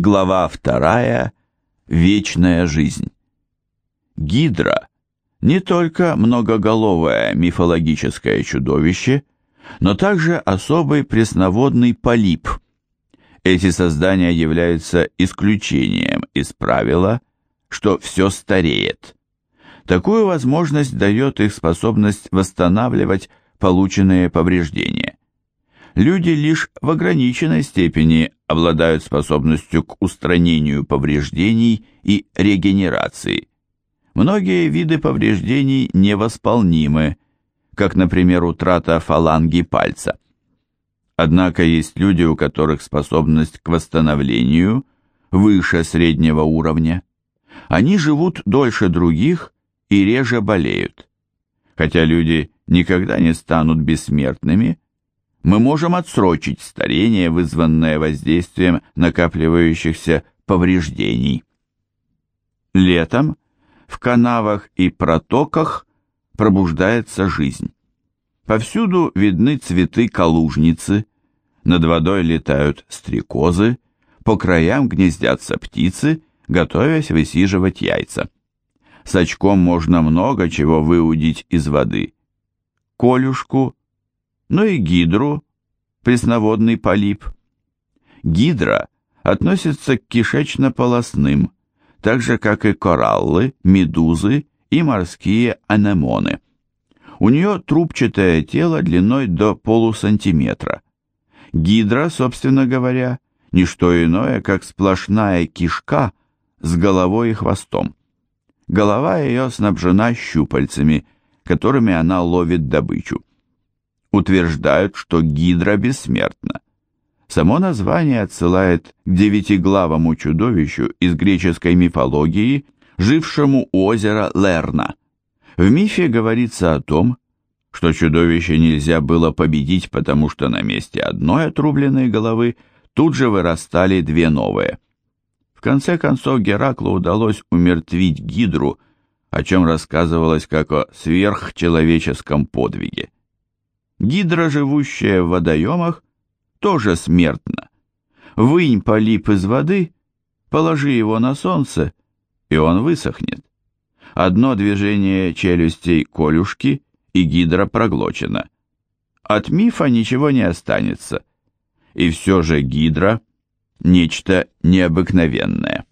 Глава вторая. Вечная жизнь. Гидра не только многоголовое мифологическое чудовище, но также особый пресноводный полип. Эти создания являются исключением из правила, что все стареет. Такую возможность дает их способность восстанавливать полученные повреждения. Люди лишь в ограниченной степени обладают способностью к устранению повреждений и регенерации. Многие виды повреждений невосполнимы, как, например, утрата фаланги пальца. Однако есть люди, у которых способность к восстановлению выше среднего уровня. Они живут дольше других и реже болеют. Хотя люди никогда не станут бессмертными, мы можем отсрочить старение, вызванное воздействием накапливающихся повреждений. Летом в канавах и протоках пробуждается жизнь. Повсюду видны цветы калужницы, над водой летают стрекозы, по краям гнездятся птицы, готовясь высиживать яйца. С очком можно много чего выудить из воды. Колюшку, но и гидру, пресноводный полип. Гидра относится к кишечно-полосным, так же как и кораллы, медузы и морские анемоны. У нее трубчатое тело длиной до полусантиметра. Гидра, собственно говоря, не что иное, как сплошная кишка с головой и хвостом. Голова ее снабжена щупальцами, которыми она ловит добычу утверждают, что гидра бессмертна. Само название отсылает к девятиглавому чудовищу из греческой мифологии, жившему у озера Лерна. В мифе говорится о том, что чудовище нельзя было победить, потому что на месте одной отрубленной головы тут же вырастали две новые. В конце концов Гераклу удалось умертвить гидру, о чем рассказывалось как о сверхчеловеческом подвиге. Гидра, живущая в водоемах, тоже смертна. Вынь полип из воды, положи его на солнце, и он высохнет. Одно движение челюстей колюшки, и гидра проглочена. От мифа ничего не останется. И все же гидра – нечто необыкновенное.